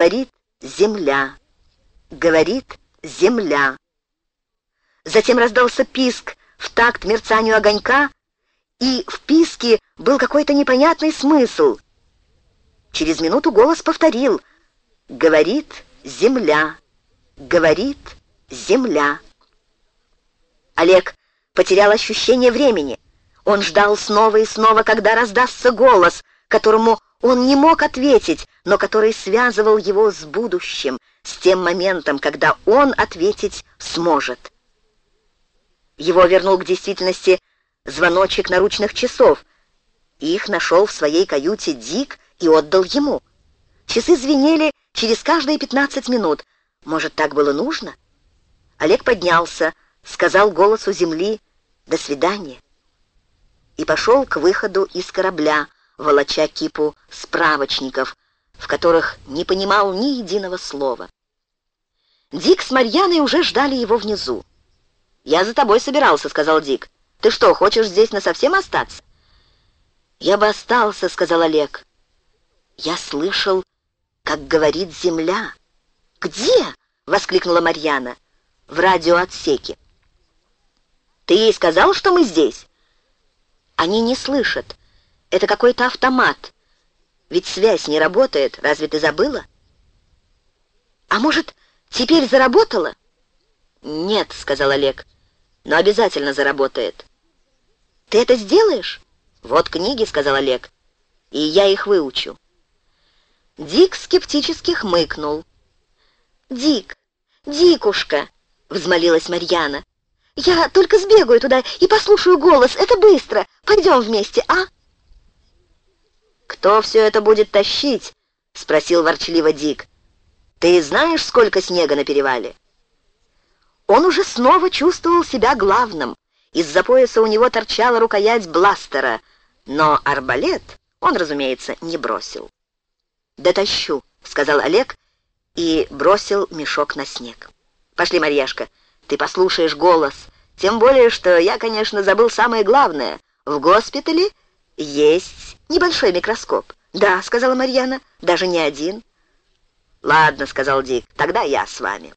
Говорит земля. Говорит земля. Затем раздался писк в такт мерцанию огонька, и в писке был какой-то непонятный смысл. Через минуту голос повторил «Говорит земля, говорит земля». Олег потерял ощущение времени. Он ждал снова и снова, когда раздастся голос, которому он не мог ответить, но который связывал его с будущим, с тем моментом, когда он ответить сможет. Его вернул к действительности звоночек наручных часов. Их нашел в своей каюте Дик и отдал ему. Часы звенели через каждые пятнадцать минут. Может, так было нужно? Олег поднялся, сказал голосу земли «До свидания» и пошел к выходу из корабля, волоча кипу справочников, в которых не понимал ни единого слова. Дик с Марьяной уже ждали его внизу. «Я за тобой собирался», — сказал Дик. «Ты что, хочешь здесь насовсем остаться?» «Я бы остался», — сказал Олег. «Я слышал, как говорит земля». «Где?» — воскликнула Марьяна. «В радиоотсеке». «Ты ей сказал, что мы здесь?» «Они не слышат. Это какой-то автомат. Ведь связь не работает, разве ты забыла? А может, теперь заработала? Нет, сказал Олег, но обязательно заработает. Ты это сделаешь? Вот книги, сказал Олег, и я их выучу. Дик скептически хмыкнул. «Дик, Дикушка!» — взмолилась Марьяна. «Я только сбегаю туда и послушаю голос. Это быстро. Пойдем вместе, а?» «Кто все это будет тащить?» — спросил ворчливо Дик. «Ты знаешь, сколько снега на перевале?» Он уже снова чувствовал себя главным. Из-за пояса у него торчала рукоять бластера, но арбалет он, разумеется, не бросил. «Дотащу», — сказал Олег и бросил мешок на снег. «Пошли, Марьяшка, ты послушаешь голос. Тем более, что я, конечно, забыл самое главное. В госпитале есть небольшой микроскоп. Да, сказала Марьяна, даже не один. Ладно, сказал Дик, тогда я с вами.